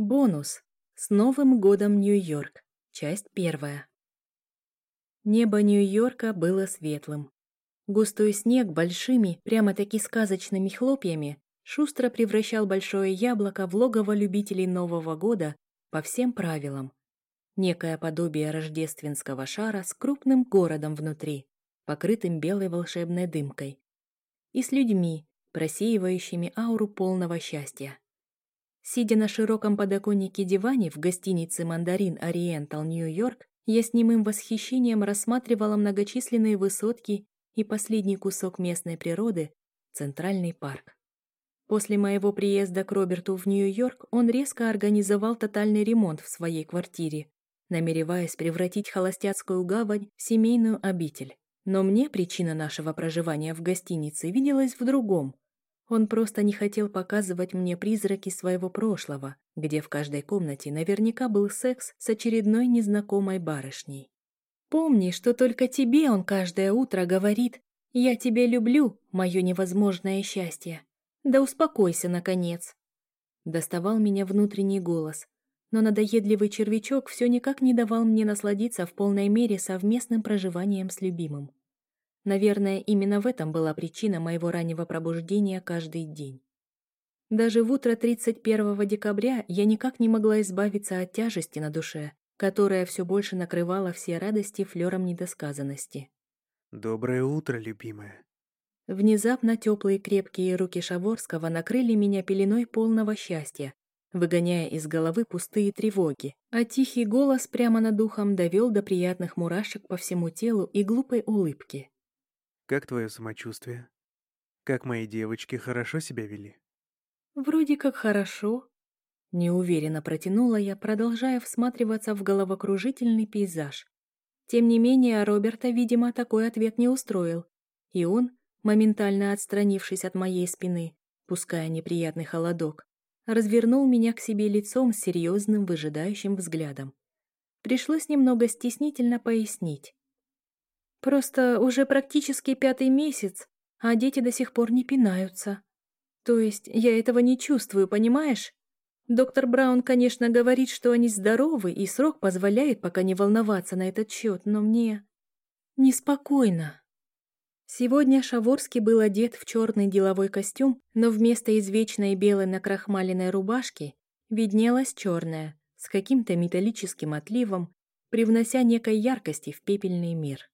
Бонус. С Новым годом Нью-Йорк. Часть первая. Небо Нью-Йорка было светлым. Густой снег большими, прямо-таки сказочными хлопьями шустро превращал большое яблоко в логово любителей Нового года по всем правилам. Некое подобие рождественского шара с крупным городом внутри, покрытым белой волшебной дымкой. И с людьми, просеивающими ауру полного счастья. Сидя на широком подоконнике диване в гостинице «Мандарин Ориентал Нью-Йорк», я с немым восхищением рассматривала многочисленные высотки и последний кусок местной природы – Центральный парк. После моего приезда к Роберту в Нью-Йорк он резко организовал тотальный ремонт в своей квартире, намереваясь превратить холостяцкую гавань в семейную обитель. Но мне причина нашего проживания в гостинице виделась в другом. Он просто не хотел показывать мне призраки своего прошлого, где в каждой комнате наверняка был секс с очередной незнакомой барышней. Помни, что только тебе он каждое утро говорит «Я тебя люблю, мое невозможное счастье». Да успокойся, наконец. Доставал меня внутренний голос, но надоедливый червячок все никак не давал мне насладиться в полной мере совместным проживанием с любимым. Наверное, именно в этом была причина моего раннего пробуждения каждый день. Даже в утро 31 декабря я никак не могла избавиться от тяжести на душе, которая все больше накрывала все радости флером недосказанности. «Доброе утро, любимая». Внезапно теплые крепкие руки Шаворского накрыли меня пеленой полного счастья, выгоняя из головы пустые тревоги, а тихий голос прямо над духом довел до приятных мурашек по всему телу и глупой улыбки. Как твое самочувствие? Как мои девочки хорошо себя вели? Вроде как хорошо. Неуверенно протянула я, продолжая всматриваться в головокружительный пейзаж. Тем не менее, Роберта, видимо, такой ответ не устроил. И он, моментально отстранившись от моей спины, пуская неприятный холодок, развернул меня к себе лицом с серьезным выжидающим взглядом. Пришлось немного стеснительно пояснить. Просто уже практически пятый месяц, а дети до сих пор не пинаются. То есть я этого не чувствую, понимаешь? Доктор Браун, конечно, говорит, что они здоровы, и срок позволяет пока не волноваться на этот счет, но мне неспокойно. Сегодня Шаворский был одет в черный деловой костюм, но вместо извечной белой накрахмаленной рубашки виднелась черная, с каким-то металлическим отливом, привнося некой яркости в пепельный мир.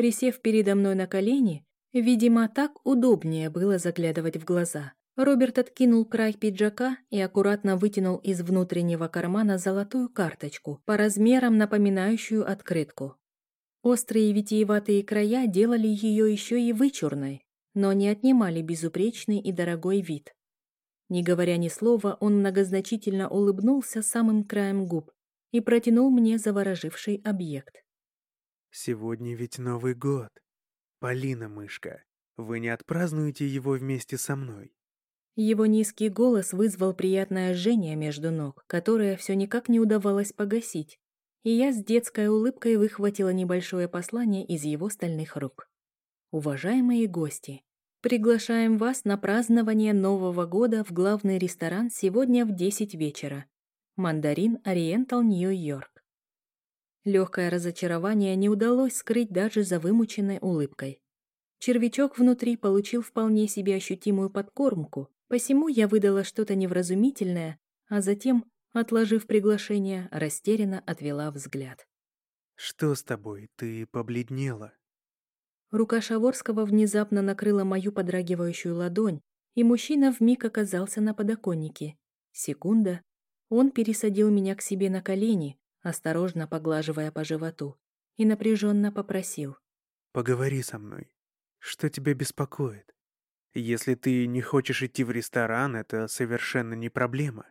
Присев передо мной на колени, видимо, так удобнее было заглядывать в глаза. Роберт откинул край пиджака и аккуратно вытянул из внутреннего кармана золотую карточку, по размерам напоминающую открытку. Острые витиеватые края делали ее еще и вычурной, но не отнимали безупречный и дорогой вид. Не говоря ни слова, он многозначительно улыбнулся самым краем губ и протянул мне завороживший объект. Сегодня ведь Новый год. Полина, мышка, вы не отпразднуете его вместе со мной? Его низкий голос вызвал приятное жжение между ног, которое все никак не удавалось погасить, и я с детской улыбкой выхватила небольшое послание из его стальных рук. «Уважаемые гости, приглашаем вас на празднование Нового года в главный ресторан сегодня в 10 вечера. Мандарин Ориентал Нью-Йорк. Легкое разочарование не удалось скрыть даже за вымученной улыбкой. Червячок внутри получил вполне себе ощутимую подкормку, посему я выдала что-то невразумительное, а затем, отложив приглашение, растерянно отвела взгляд. «Что с тобой? Ты побледнела?» Рука Шаворского внезапно накрыла мою подрагивающую ладонь, и мужчина вмиг оказался на подоконнике. Секунда. Он пересадил меня к себе на колени, осторожно поглаживая по животу, и напряженно попросил. «Поговори со мной. Что тебя беспокоит? Если ты не хочешь идти в ресторан, это совершенно не проблема.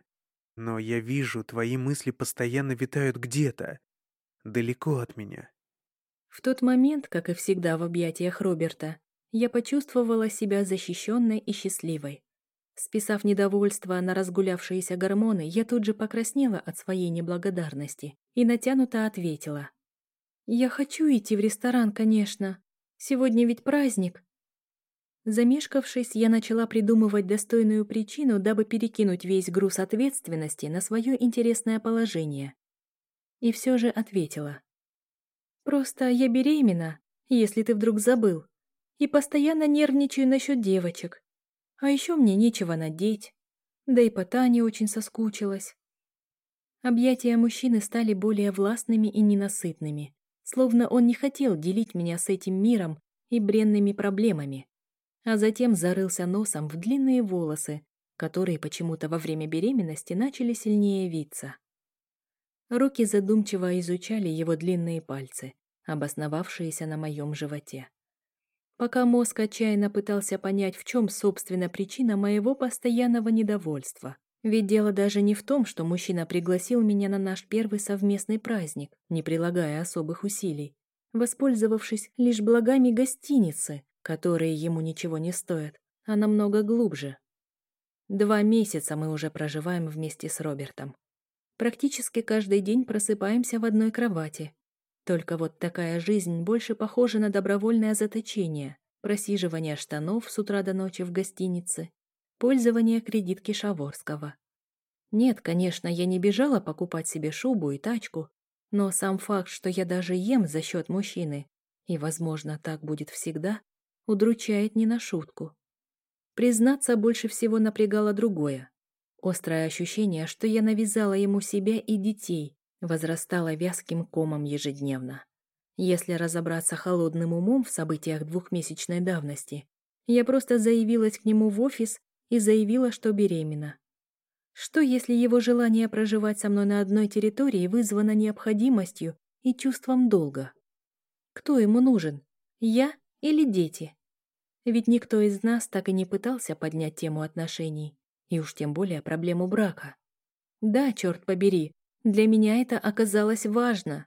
Но я вижу, твои мысли постоянно витают где-то, далеко от меня». В тот момент, как и всегда в объятиях Роберта, я почувствовала себя защищенной и счастливой. Списав недовольство на разгулявшиеся гормоны, я тут же покраснела от своей неблагодарности и натянуто ответила. «Я хочу идти в ресторан, конечно. Сегодня ведь праздник». Замешкавшись, я начала придумывать достойную причину, дабы перекинуть весь груз ответственности на свое интересное положение. И все же ответила. «Просто я беременна, если ты вдруг забыл, и постоянно нервничаю насчет девочек. А еще мне нечего надеть, да и по Тане очень соскучилась». Объятия мужчины стали более властными и ненасытными, словно он не хотел делить меня с этим миром и бренными проблемами а затем зарылся носом в длинные волосы, которые почему-то во время беременности начали сильнее виться. Руки задумчиво изучали его длинные пальцы, обосновавшиеся на моем животе. Пока мозг отчаянно пытался понять, в чем, собственно, причина моего постоянного недовольства. Ведь дело даже не в том, что мужчина пригласил меня на наш первый совместный праздник, не прилагая особых усилий, воспользовавшись лишь благами гостиницы, которые ему ничего не стоят, а намного глубже. Два месяца мы уже проживаем вместе с Робертом. Практически каждый день просыпаемся в одной кровати. Только вот такая жизнь больше похожа на добровольное заточение, просиживание штанов с утра до ночи в гостинице, пользование кредитки Шаворского. Нет, конечно, я не бежала покупать себе шубу и тачку, но сам факт, что я даже ем за счет мужчины, и, возможно, так будет всегда, удручает не на шутку. Признаться, больше всего напрягало другое. Острое ощущение, что я навязала ему себя и детей, возрастало вязким комом ежедневно. Если разобраться холодным умом в событиях двухмесячной давности, я просто заявилась к нему в офис и заявила, что беременна. Что, если его желание проживать со мной на одной территории вызвано необходимостью и чувством долга? Кто ему нужен? Я или дети? Ведь никто из нас так и не пытался поднять тему отношений, и уж тем более проблему брака. Да, черт побери, для меня это оказалось важно.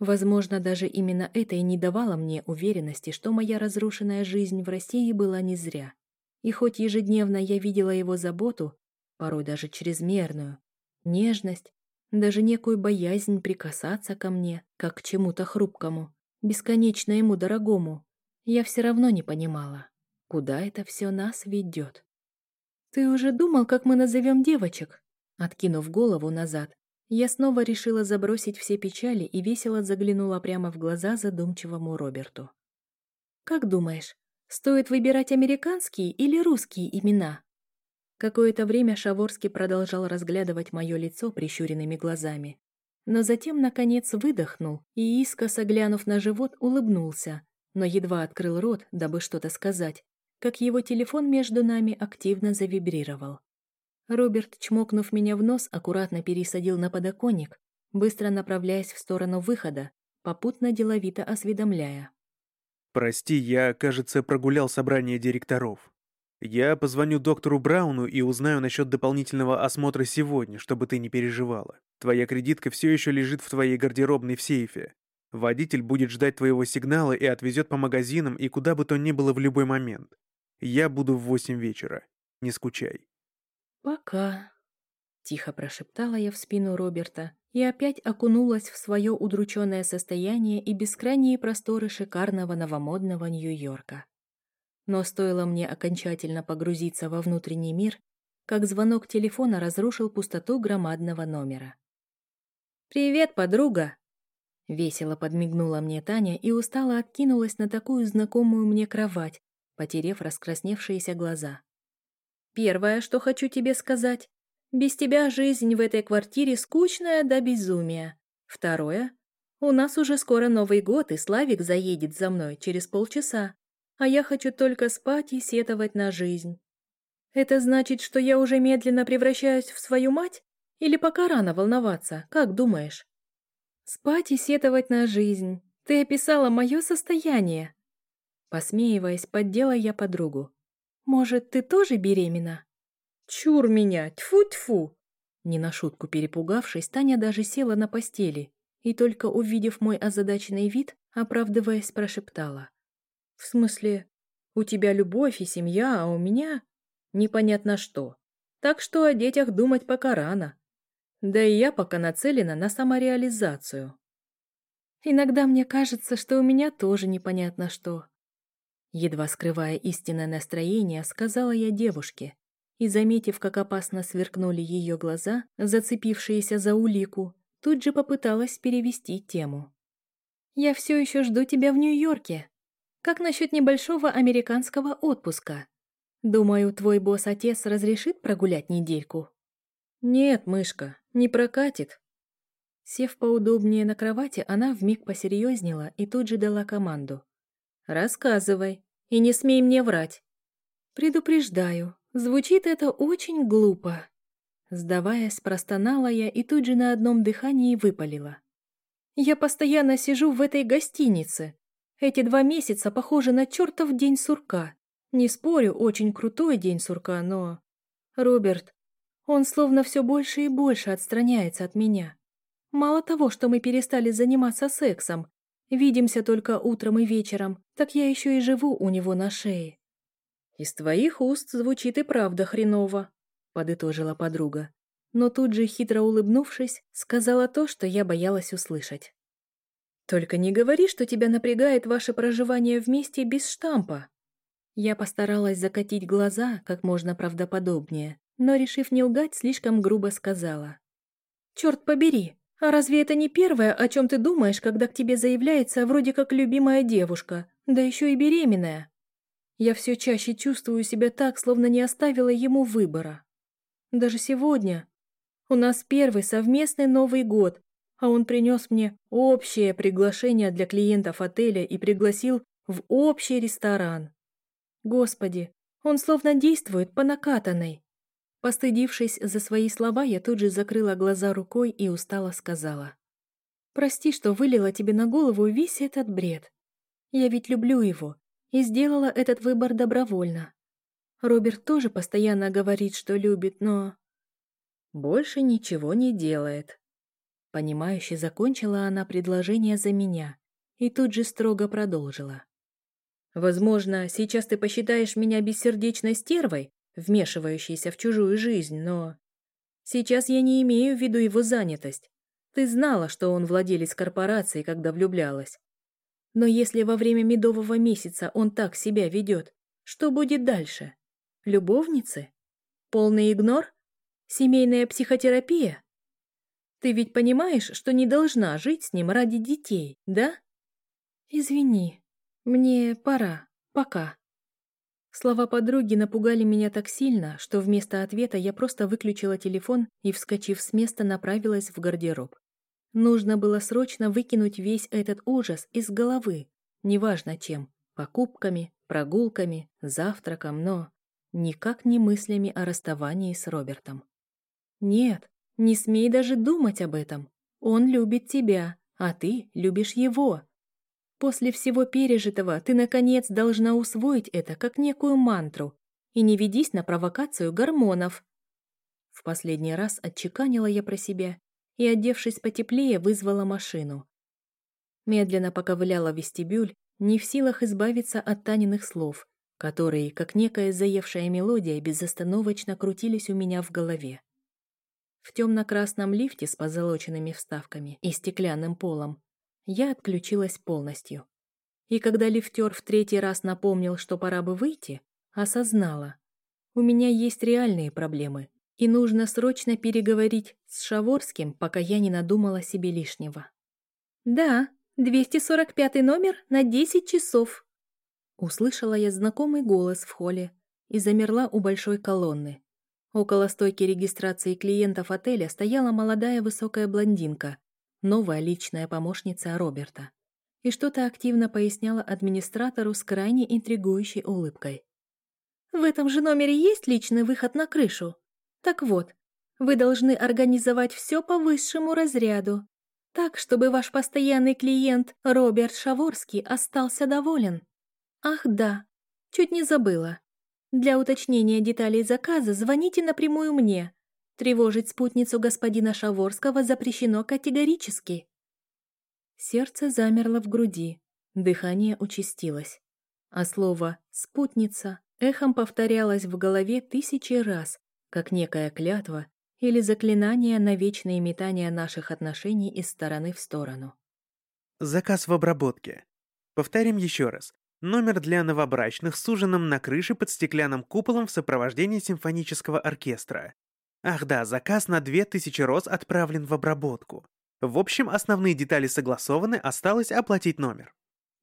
Возможно, даже именно это и не давало мне уверенности, что моя разрушенная жизнь в России была не зря. И хоть ежедневно я видела его заботу, порой даже чрезмерную, нежность, даже некую боязнь прикасаться ко мне, как к чему-то хрупкому, бесконечно ему дорогому, я все равно не понимала, куда это все нас ведет. «Ты уже думал, как мы назовем девочек?» Откинув голову назад, я снова решила забросить все печали и весело заглянула прямо в глаза задумчивому Роберту. «Как думаешь, стоит выбирать американские или русские имена?» Какое-то время Шаворский продолжал разглядывать мое лицо прищуренными глазами, но затем, наконец, выдохнул и, искоса глянув на живот, улыбнулся, но едва открыл рот, дабы что-то сказать, как его телефон между нами активно завибрировал. Роберт, чмокнув меня в нос, аккуратно пересадил на подоконник, быстро направляясь в сторону выхода, попутно деловито осведомляя. «Прости, я, кажется, прогулял собрание директоров. Я позвоню доктору Брауну и узнаю насчет дополнительного осмотра сегодня, чтобы ты не переживала. Твоя кредитка все еще лежит в твоей гардеробной в сейфе. Водитель будет ждать твоего сигнала и отвезет по магазинам и куда бы то ни было в любой момент. Я буду в восемь вечера. Не скучай. «Пока», — тихо прошептала я в спину Роберта и опять окунулась в свое удрученное состояние и бескрайние просторы шикарного новомодного Нью-Йорка. Но стоило мне окончательно погрузиться во внутренний мир, как звонок телефона разрушил пустоту громадного номера. «Привет, подруга!» Весело подмигнула мне Таня и устало откинулась на такую знакомую мне кровать, потерев раскрасневшиеся глаза. «Первое, что хочу тебе сказать. Без тебя жизнь в этой квартире скучная до безумия. Второе. У нас уже скоро Новый год, и Славик заедет за мной через полчаса, а я хочу только спать и сетовать на жизнь. Это значит, что я уже медленно превращаюсь в свою мать? Или пока рано волноваться, как думаешь?» Спать и сетовать на жизнь. Ты описала мое состояние. Посмеиваясь, поддела я подругу. Может, ты тоже беременна? Чур меня, тьфу-тьфу! Не на шутку перепугавшись, Таня даже села на постели и только увидев мой озадаченный вид, оправдываясь, прошептала. В смысле, у тебя любовь и семья, а у меня непонятно что. Так что о детях думать пока рано. Да и я пока нацелена на самореализацию. Иногда мне кажется, что у меня тоже непонятно что. Едва скрывая истинное настроение, сказала я девушке. И, заметив, как опасно сверкнули ее глаза, зацепившиеся за улику, тут же попыталась перевести тему. «Я все еще жду тебя в Нью-Йорке. Как насчет небольшого американского отпуска? Думаю, твой босс-отец разрешит прогулять недельку?» «Нет, мышка, не прокатит». Сев поудобнее на кровати, она вмиг посерьезнела и тут же дала команду. «Рассказывай, и не смей мне врать». «Предупреждаю, звучит это очень глупо». Сдаваясь, простонала я и тут же на одном дыхании выпалила. «Я постоянно сижу в этой гостинице. Эти два месяца похожи на чертов день сурка. Не спорю, очень крутой день сурка, но... Роберт, он словно все больше и больше отстраняется от меня. Мало того, что мы перестали заниматься сексом, Видимся только утром и вечером, так я еще и живу у него на шее». «Из твоих уст звучит и правда хреново», — подытожила подруга. Но тут же, хитро улыбнувшись, сказала то, что я боялась услышать. «Только не говори, что тебя напрягает ваше проживание вместе без штампа». Я постаралась закатить глаза как можно правдоподобнее, но, решив не лгать, слишком грубо сказала. «Черт побери, а разве это не первое, о чем ты думаешь, когда к тебе заявляется вроде как любимая девушка, да еще и беременная? Я все чаще чувствую себя так, словно не оставила ему выбора. Даже сегодня. У нас первый совместный Новый год, а он принес мне общее приглашение для клиентов отеля и пригласил в общий ресторан. Господи, он словно действует по накатанной. Постыдившись за свои слова, я тут же закрыла глаза рукой и устало сказала. «Прости, что вылила тебе на голову весь этот бред. Я ведь люблю его и сделала этот выбор добровольно. Роберт тоже постоянно говорит, что любит, но...» «Больше ничего не делает». Понимающе закончила она предложение за меня и тут же строго продолжила. «Возможно, сейчас ты посчитаешь меня бессердечной стервой, вмешивающийся в чужую жизнь, но... Сейчас я не имею в виду его занятость. Ты знала, что он владелец корпорации, когда влюблялась. Но если во время медового месяца он так себя ведет, что будет дальше? Любовницы? Полный игнор? Семейная психотерапия? Ты ведь понимаешь, что не должна жить с ним ради детей, да? Извини, мне пора, пока. Слова подруги напугали меня так сильно, что вместо ответа я просто выключила телефон и, вскочив с места, направилась в гардероб. Нужно было срочно выкинуть весь этот ужас из головы, неважно чем, покупками, прогулками, завтраком, но никак не мыслями о расставании с Робертом. Нет, не смей даже думать об этом. Он любит тебя, а ты любишь его. После всего пережитого ты, наконец, должна усвоить это как некую мантру и не ведись на провокацию гормонов. В последний раз отчеканила я про себя и, одевшись потеплее, вызвала машину. Медленно поковыляла вестибюль, не в силах избавиться от Таниных слов, которые, как некая заевшая мелодия, безостановочно крутились у меня в голове. В темно-красном лифте с позолоченными вставками и стеклянным полом я отключилась полностью. И когда лифтер в третий раз напомнил, что пора бы выйти, осознала. У меня есть реальные проблемы, и нужно срочно переговорить с Шаворским, пока я не надумала себе лишнего. «Да, 245 номер на 10 часов», Услышала я знакомый голос в холле и замерла у большой колонны. Около стойки регистрации клиентов отеля стояла молодая высокая блондинка новая личная помощница Роберта, и что-то активно поясняла администратору с крайне интригующей улыбкой. «В этом же номере есть личный выход на крышу? Так вот, вы должны организовать все по высшему разряду, так, чтобы ваш постоянный клиент Роберт Шаворский остался доволен. Ах да, чуть не забыла. Для уточнения деталей заказа звоните напрямую мне, Тревожить спутницу господина Шаворского запрещено категорически. Сердце замерло в груди, дыхание участилось, а слово «спутница» эхом повторялось в голове тысячи раз, как некая клятва или заклинание на вечное метание наших отношений из стороны в сторону. Заказ в обработке. Повторим еще раз. Номер для новобрачных с ужином на крыше под стеклянным куполом в сопровождении симфонического оркестра. Ах да, заказ на 2000 роз отправлен в обработку. В общем, основные детали согласованы, осталось оплатить номер.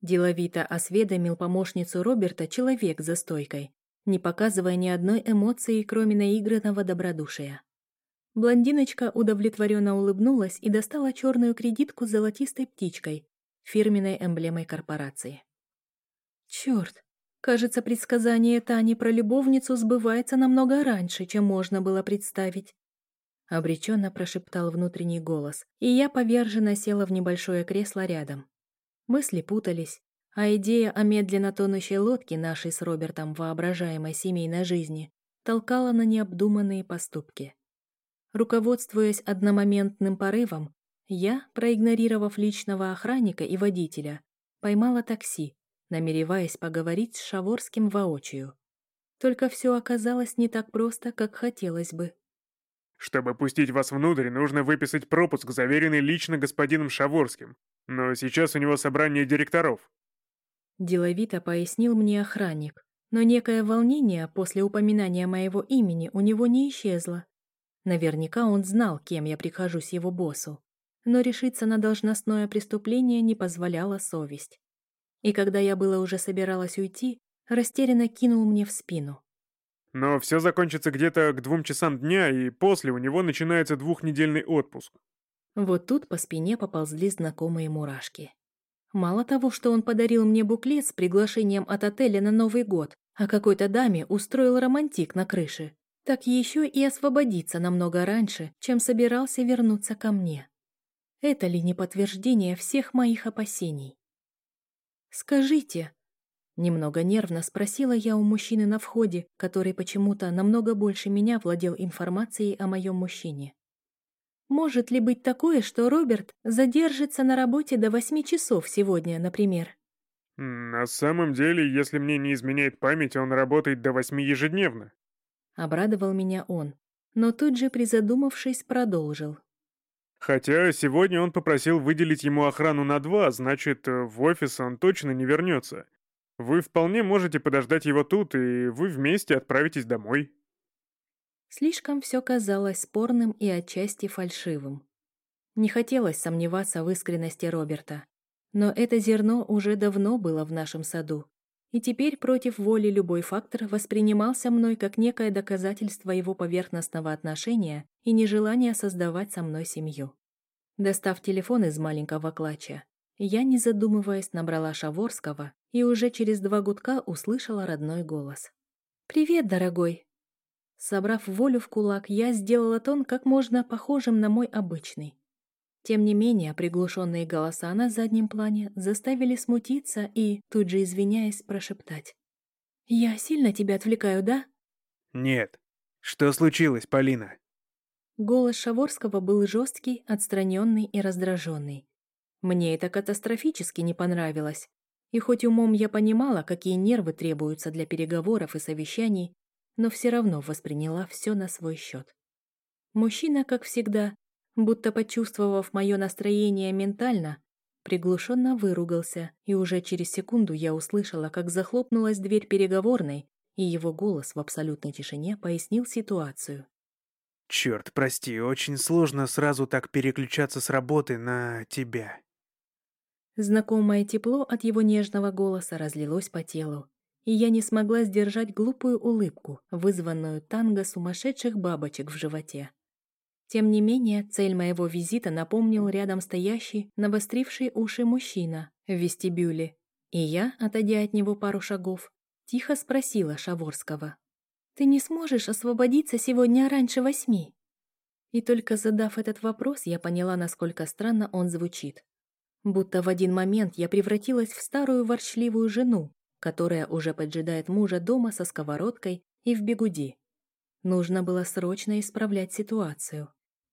Деловито осведомил помощницу Роберта человек за стойкой, не показывая ни одной эмоции, кроме наигранного добродушия. Блондиночка удовлетворенно улыбнулась и достала черную кредитку с золотистой птичкой, фирменной эмблемой корпорации. Черт, кажется, предсказание Тани про любовницу сбывается намного раньше, чем можно было представить. Обреченно прошептал внутренний голос, и я поверженно села в небольшое кресло рядом. Мысли путались, а идея о медленно тонущей лодке нашей с Робертом воображаемой семейной жизни толкала на необдуманные поступки. Руководствуясь одномоментным порывом, я, проигнорировав личного охранника и водителя, поймала такси, намереваясь поговорить с Шаворским воочию. Только все оказалось не так просто, как хотелось бы. «Чтобы пустить вас внутрь, нужно выписать пропуск, заверенный лично господином Шаворским. Но сейчас у него собрание директоров». Деловито пояснил мне охранник, но некое волнение после упоминания моего имени у него не исчезло. Наверняка он знал, кем я прихожусь его боссу, но решиться на должностное преступление не позволяла совесть. И когда я было уже собиралась уйти, растерянно кинул мне в спину. Но все закончится где-то к двум часам дня, и после у него начинается двухнедельный отпуск. Вот тут по спине поползли знакомые мурашки. Мало того, что он подарил мне буклет с приглашением от отеля на Новый год, а какой-то даме устроил романтик на крыше, так еще и освободиться намного раньше, чем собирался вернуться ко мне. Это ли не подтверждение всех моих опасений? «Скажите», — немного нервно спросила я у мужчины на входе, который почему-то намного больше меня владел информацией о моем мужчине. «Может ли быть такое, что Роберт задержится на работе до восьми часов сегодня, например?» «На самом деле, если мне не изменяет память, он работает до восьми ежедневно», Обрадовал меня он, но тут же, призадумавшись, продолжил. Хотя сегодня он попросил выделить ему охрану на два, значит, э, в офис он точно не вернется. Вы вполне можете подождать его тут, и вы вместе отправитесь домой. Слишком все казалось спорным и отчасти фальшивым. Не хотелось сомневаться в искренности Роберта, но это зерно уже давно было в нашем саду, и теперь против воли любой фактор воспринимался мной как некое доказательство его поверхностного отношения и нежелания создавать со мной семью. Достав телефон из маленького клатча, я, не задумываясь, набрала Шаворского и уже через два гудка услышала родной голос. «Привет, дорогой!» Собрав волю в кулак, я сделала тон как можно похожим на мой обычный. Тем не менее, приглушенные голоса на заднем плане заставили смутиться и, тут же извиняясь, прошептать. «Я сильно тебя отвлекаю, да?» «Нет. Что случилось, Полина?» Голос Шаворского был жесткий, отстраненный и раздраженный. Мне это катастрофически не понравилось. И хоть умом я понимала, какие нервы требуются для переговоров и совещаний, но все равно восприняла все на свой счет. Мужчина, как всегда, будто почувствовав мое настроение ментально, приглушенно выругался, и уже через секунду я услышала, как захлопнулась дверь переговорной, и его голос в абсолютной тишине пояснил ситуацию. «Черт, прости, очень сложно сразу так переключаться с работы на тебя». Знакомое тепло от его нежного голоса разлилось по телу, и я не смогла сдержать глупую улыбку, вызванную танго сумасшедших бабочек в животе. Тем не менее, цель моего визита напомнил рядом стоящий, навостривший уши мужчина в вестибюле. И я, отойдя от него пару шагов, тихо спросила Шаворского. «Ты не сможешь освободиться сегодня раньше восьми?» И только задав этот вопрос, я поняла, насколько странно он звучит. Будто в один момент я превратилась в старую ворчливую жену, которая уже поджидает мужа дома со сковородкой и в бегуди. Нужно было срочно исправлять ситуацию.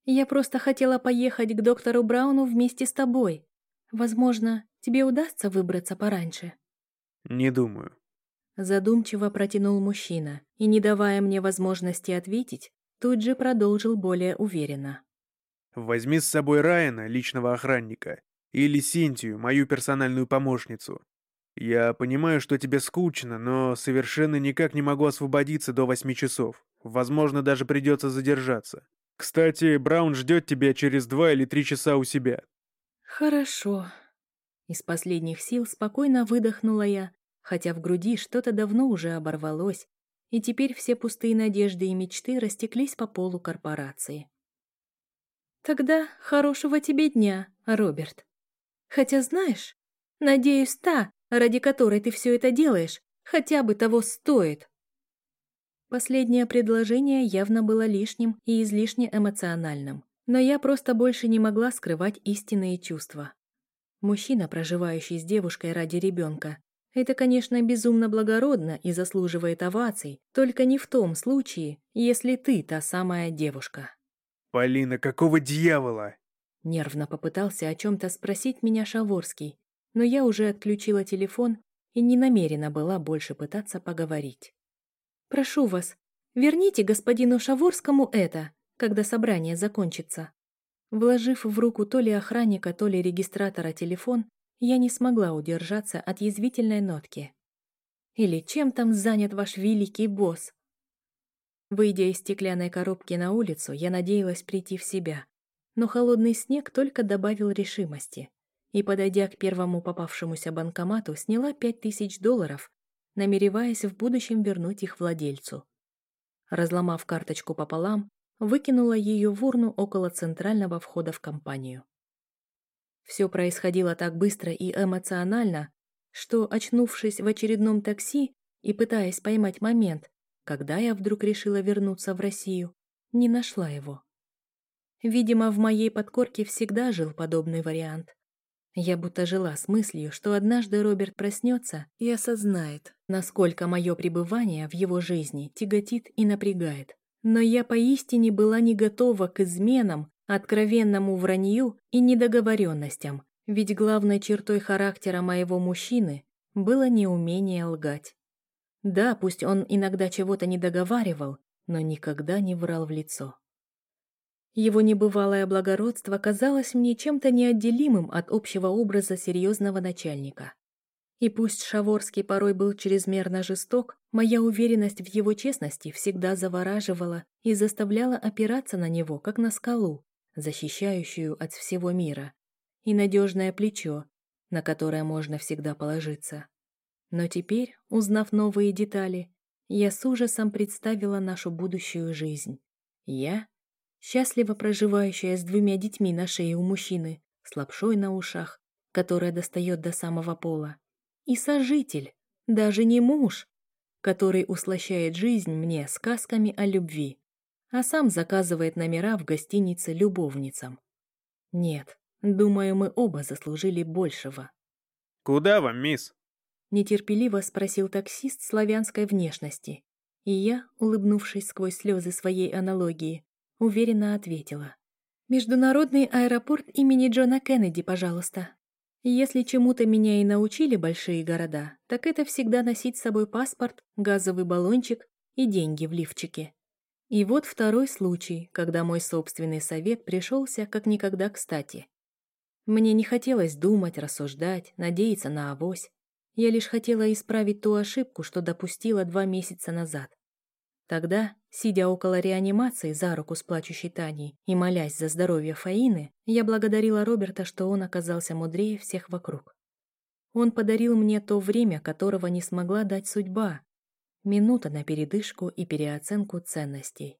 Я просто хотела поехать к доктору Брауну вместе с тобой. Возможно, тебе удастся выбраться пораньше?» «Не думаю». Задумчиво протянул мужчина и, не давая мне возможности ответить, тут же продолжил более уверенно. «Возьми с собой Райана, личного охранника, или Синтию, мою персональную помощницу. Я понимаю, что тебе скучно, но совершенно никак не могу освободиться до восьми часов. Возможно, даже придется задержаться. Кстати, Браун ждет тебя через два или три часа у себя. Хорошо. Из последних сил спокойно выдохнула я, хотя в груди что-то давно уже оборвалось, и теперь все пустые надежды и мечты растеклись по полу корпорации. Тогда хорошего тебе дня, Роберт. Хотя знаешь, надеюсь, та, ради которой ты все это делаешь, хотя бы того стоит. Последнее предложение явно было лишним и излишне эмоциональным, но я просто больше не могла скрывать истинные чувства. Мужчина, проживающий с девушкой ради ребенка, это, конечно, безумно благородно и заслуживает оваций, только не в том случае, если ты та самая девушка. «Полина, какого дьявола?» Нервно попытался о чем-то спросить меня Шаворский, но я уже отключила телефон и не намерена была больше пытаться поговорить. «Прошу вас, верните господину Шаворскому это, когда собрание закончится». Вложив в руку то ли охранника, то ли регистратора телефон, я не смогла удержаться от язвительной нотки. «Или чем там занят ваш великий босс?» Выйдя из стеклянной коробки на улицу, я надеялась прийти в себя. Но холодный снег только добавил решимости. И, подойдя к первому попавшемуся банкомату, сняла пять тысяч долларов намереваясь в будущем вернуть их владельцу. Разломав карточку пополам, выкинула ее в урну около центрального входа в компанию. Все происходило так быстро и эмоционально, что, очнувшись в очередном такси и пытаясь поймать момент, когда я вдруг решила вернуться в Россию, не нашла его. Видимо, в моей подкорке всегда жил подобный вариант. Я будто жила с мыслью, что однажды Роберт проснется и осознает, насколько мое пребывание в его жизни тяготит и напрягает. Но я поистине была не готова к изменам, откровенному вранью и недоговоренностям, ведь главной чертой характера моего мужчины было неумение лгать. Да, пусть он иногда чего-то не договаривал, но никогда не врал в лицо. Его небывалое благородство казалось мне чем-то неотделимым от общего образа серьезного начальника. И пусть Шаворский порой был чрезмерно жесток, моя уверенность в его честности всегда завораживала и заставляла опираться на него, как на скалу, защищающую от всего мира, и надежное плечо, на которое можно всегда положиться. Но теперь, узнав новые детали, я с ужасом представила нашу будущую жизнь. Я счастливо проживающая с двумя детьми на шее у мужчины, с лапшой на ушах, которая достает до самого пола, и сожитель, даже не муж, который услощает жизнь мне сказками о любви, а сам заказывает номера в гостинице любовницам. Нет, думаю, мы оба заслужили большего. «Куда вам, мисс?» Нетерпеливо спросил таксист славянской внешности, и я, улыбнувшись сквозь слезы своей аналогии, уверенно ответила. «Международный аэропорт имени Джона Кеннеди, пожалуйста. Если чему-то меня и научили большие города, так это всегда носить с собой паспорт, газовый баллончик и деньги в лифчике. И вот второй случай, когда мой собственный совет пришелся как никогда кстати. Мне не хотелось думать, рассуждать, надеяться на авось. Я лишь хотела исправить ту ошибку, что допустила два месяца назад. Тогда, сидя около реанимации за руку с плачущей Таней и молясь за здоровье Фаины, я благодарила Роберта, что он оказался мудрее всех вокруг. Он подарил мне то время, которого не смогла дать судьба. Минута на передышку и переоценку ценностей.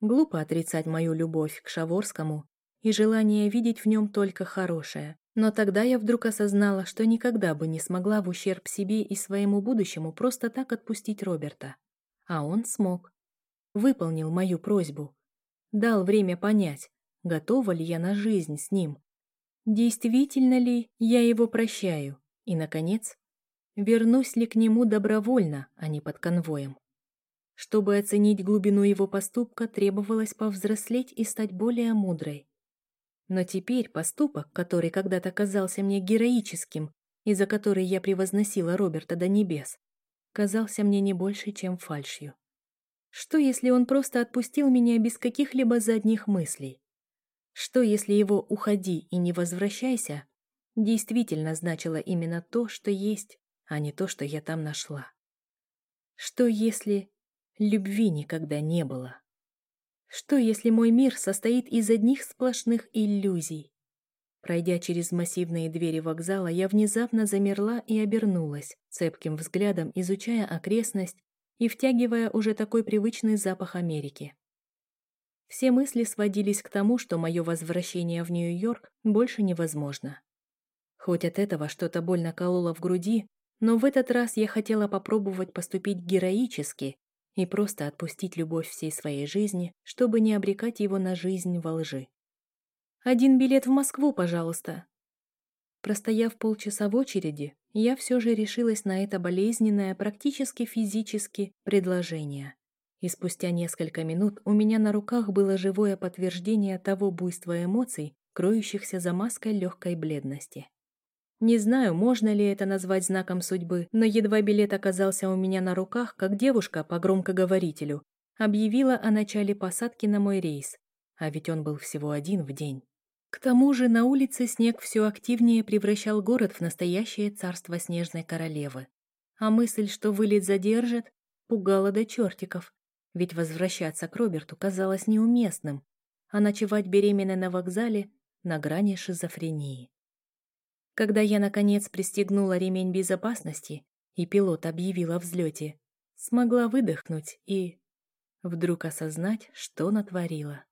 Глупо отрицать мою любовь к Шаворскому и желание видеть в нем только хорошее. Но тогда я вдруг осознала, что никогда бы не смогла в ущерб себе и своему будущему просто так отпустить Роберта. А он смог. Выполнил мою просьбу. Дал время понять, готова ли я на жизнь с ним. Действительно ли я его прощаю? И, наконец, вернусь ли к нему добровольно, а не под конвоем? Чтобы оценить глубину его поступка, требовалось повзрослеть и стать более мудрой. Но теперь поступок, который когда-то казался мне героическим и за который я превозносила Роберта до небес, казался мне не больше, чем фальшью. Что, если он просто отпустил меня без каких-либо задних мыслей? Что, если его «уходи и не возвращайся» действительно значило именно то, что есть а не то, что я там нашла. Что если любви никогда не было? Что если мой мир состоит из одних сплошных иллюзий? Пройдя через массивные двери вокзала, я внезапно замерла и обернулась, цепким взглядом изучая окрестность и втягивая уже такой привычный запах Америки. Все мысли сводились к тому, что мое возвращение в Нью-Йорк больше невозможно. Хоть от этого что-то больно кололо в груди, но в этот раз я хотела попробовать поступить героически и просто отпустить любовь всей своей жизни, чтобы не обрекать его на жизнь во лжи. «Один билет в Москву, пожалуйста». Простояв полчаса в очереди, я все же решилась на это болезненное, практически физически, предложение. И спустя несколько минут у меня на руках было живое подтверждение того буйства эмоций, кроющихся за маской легкой бледности. Не знаю, можно ли это назвать знаком судьбы, но едва билет оказался у меня на руках, как девушка по громкоговорителю объявила о начале посадки на мой рейс, а ведь он был всего один в день. К тому же на улице снег все активнее превращал город в настоящее царство снежной королевы. А мысль, что вылет задержат, пугала до чертиков, ведь возвращаться к Роберту казалось неуместным, а ночевать беременной на вокзале на грани шизофрении. Когда я, наконец, пристегнула ремень безопасности, и пилот объявил о взлете, смогла выдохнуть и... вдруг осознать, что натворила.